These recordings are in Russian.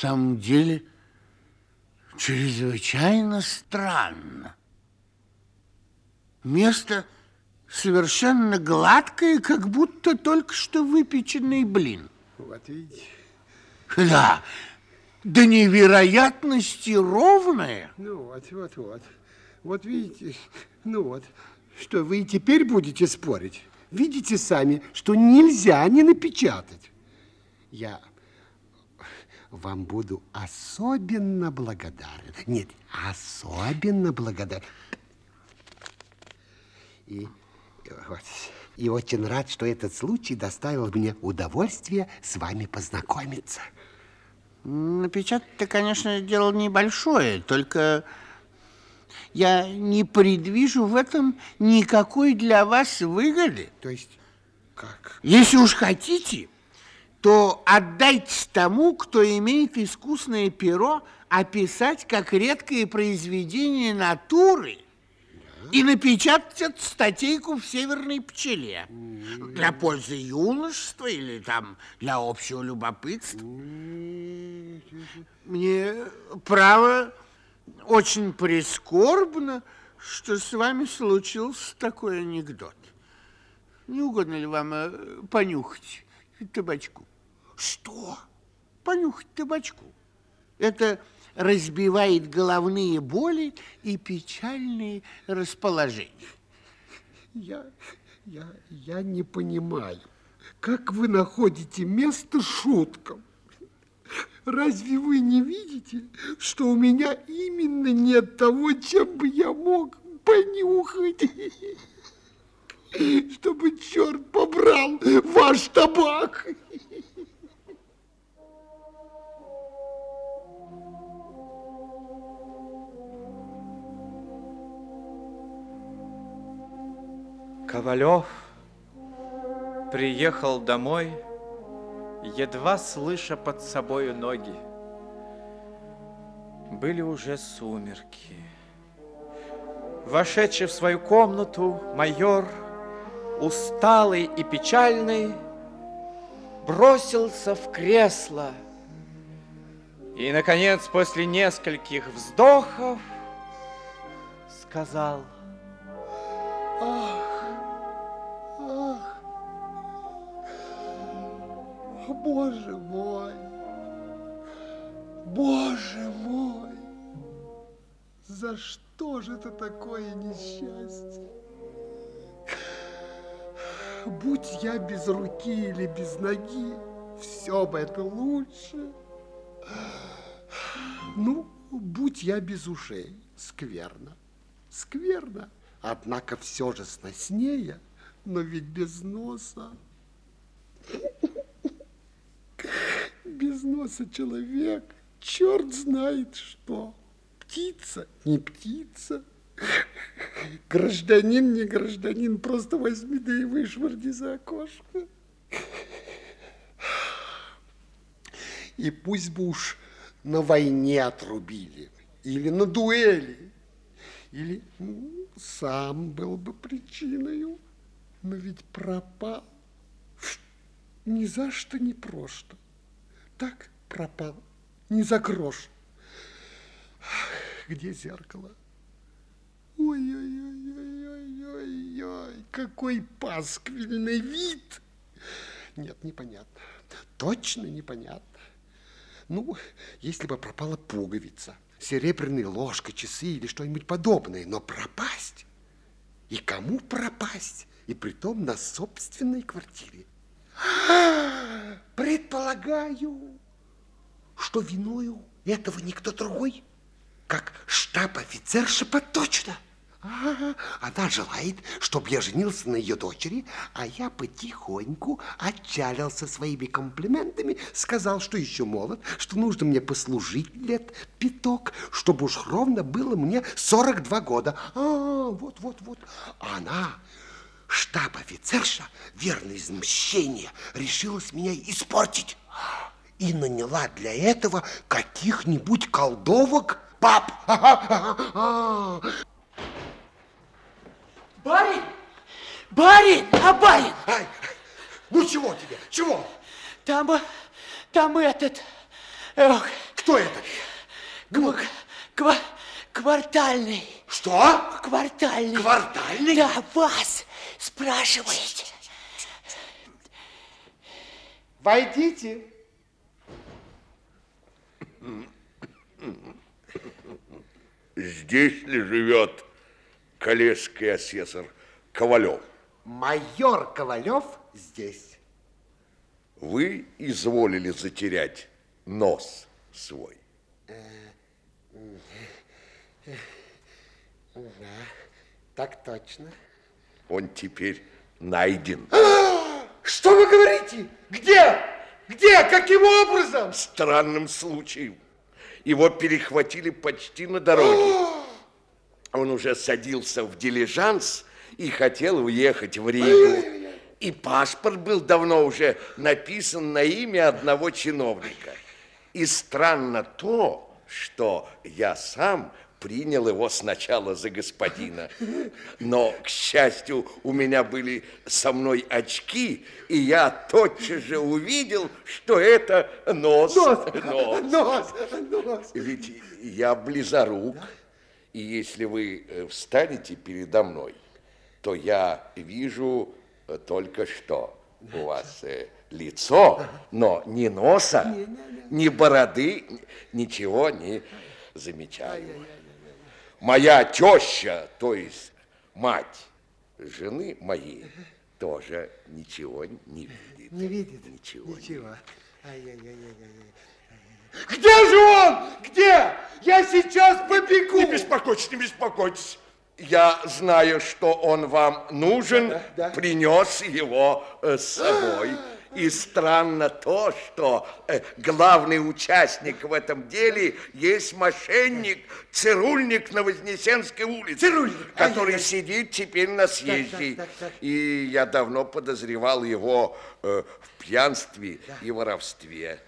самом деле чрезвычайно странно. Место совершенно гладкое, как будто только что выпеченный блин. Вот видите. Да, до невероятности ровное. Ну вот, вот, вот. Вот видите, ну вот, что вы и теперь будете спорить. Видите сами, что нельзя не напечатать. Я вам буду особенно благодарен. Нет, особенно благодарен. И, вот, и очень рад, что этот случай доставил мне удовольствие с вами познакомиться. Напечатать-то, конечно, дело небольшое, только я не предвижу в этом никакой для вас выгоды. То есть, как? Если уж хотите, то отдайте тому, кто имеет искусное перо, описать как редкое произведение натуры и напечатать эту статейку в «Северной пчеле» для пользы юношества или там для общего любопытства. Мне, право, очень прискорбно, что с вами случился такой анекдот. Не угодно ли вам э, понюхать табачку? Что? Понюхать табачку. Это разбивает головные боли и печальные расположения. Я, я, я не понимаю, как вы находите место шуткам? Разве вы не видите, что у меня именно нет того, чем бы я мог понюхать? Чтобы черт побрал ваш табак. Ковалев приехал домой, едва слыша под собою ноги. Были уже сумерки. Вошедший в свою комнату, майор, усталый и печальный, бросился в кресло и, наконец, после нескольких вздохов, сказал, Ах, Боже мой! Боже мой! За что же это такое несчастье? Будь я без руки или без ноги, все бы это лучше. Ну, будь я без ушей, скверно, скверно. Однако все же сноснее, но ведь без носа. Без носа человек, черт знает что. Птица, не птица. Гражданин, не гражданин, просто возьми да и вышвырни за окошко. И пусть бы уж на войне отрубили, или на дуэли, или ну, сам был бы причиной, но ведь пропал. Ни за что, ни просто. Так пропал, ни за грош. Где зеркало? Ой-ой-ой-ой-ой-ой, какой пасквильный вид! Нет, непонятно. Точно непонятно. Ну, если бы пропала пуговица, серебряная ложка, часы или что-нибудь подобное, но пропасть? И кому пропасть? И притом на собственной квартире. Предполагаю, что виною этого никто другой, как штаб-офицерша точно. А, она желает, чтобы я женился на ее дочери, а я потихоньку отчалился своими комплиментами, сказал, что еще молод, что нужно мне послужить лет пяток, чтобы уж ровно было мне 42 года. А, вот-вот-вот. Она штаб-офицерша, верно из мщения, решилась меня испортить и наняла для этого каких-нибудь колдовок. Пап! Барин! Барин! А барин! Ай, ну чего тебе? Чего? Там, там этот... Ох, Кто это? Ква- ква- квартальный. Что? Квартальный. Квартальный? Да, вас спрашиваете. Войдите. Здесь ли живет коллежский асессор Ковалев? Майор Ковалев здесь. Вы изволили затерять нос свой. Да, так точно. Он теперь найден. Что вы говорите? Где? Где? Каким образом? Странным случаем. Его перехватили почти на дороге. Он уже садился в дилижанс и хотел уехать в Ригу. И паспорт был давно уже написан на имя одного чиновника. И странно то, что я сам принял его сначала за господина. Но, к счастью, у меня были со мной очки, и я тотчас же увидел, что это нос. Нос, Нос. нос, нос. Ведь я близорук, и если вы э, встанете передо мной, то я вижу э, только что у вас э, лицо, но ни носа, ни бороды, ничего не замечаю. Моя теща, то есть мать жены моей, тоже ничего не видит. Не видит? Ничего. Ничего. Ай-яй-яй-яй-яй. Где же он? Где? Я сейчас побегу. Не беспокойтесь, не беспокойтесь. Я знаю, что он вам нужен, да. принес его э, с собой. И странно то, что э, главный участник в этом деле есть мошенник, цирульник на Вознесенской улице, Цирульник? который Ай-яй-яй. сидит теперь на съезде. так, так. И я давно подозревал его э, в пьянстве и воровстве.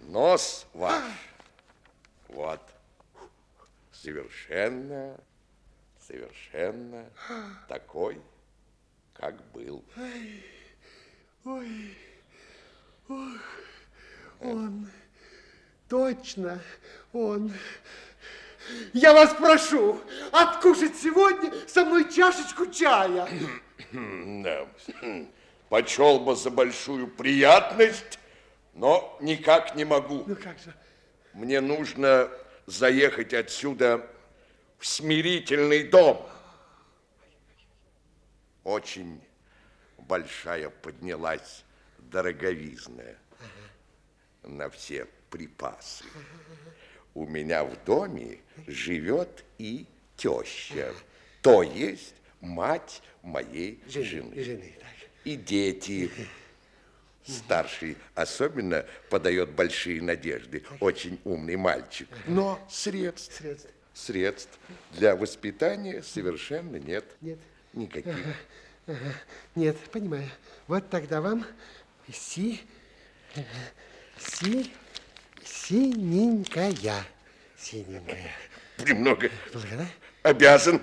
Нос ваш, вот, совершенно, совершенно такой, как был. Он. Точно, он. Я вас прошу, откушать сегодня со мной чашечку чая. Да. Почел бы за большую приятность, но никак не могу. Ну как же? Мне нужно заехать отсюда в смирительный дом. Очень большая поднялась дороговизная на все припасы. У меня в доме живет и теща, то есть мать моей жены. Жены. И дети. Старший особенно подает большие надежды. Очень умный мальчик. Но средств, Средств. средств для воспитания совершенно нет. Нет. Никаких. Ага. Нет, понимаю. Вот тогда вам си, си, синенькая. Синенькая. Премного Благодарю. обязан.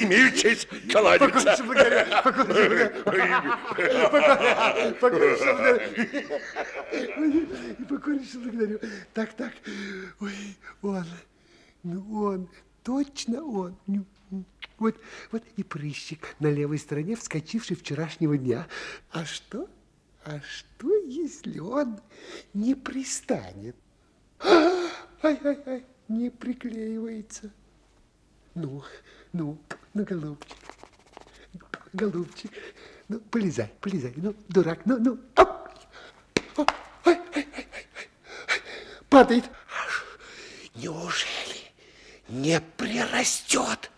Имею честь кланяться. Покорнейше благодарю. Покорнейше благодарю. Покорнейше благодарю. Так, так. Ой, он. Ну, он. Точно он. Вот, вот и прыщик на левой стороне, вскочивший вчерашнего дня. А что? А что, если он не пристанет? Ай-ай-ай, не приклеивается. Ну, ну, ну, голубчик, голубчик, ну, полезай, полезай, ну, дурак, ну, ну, оп! Падает. Неужели не прирастет?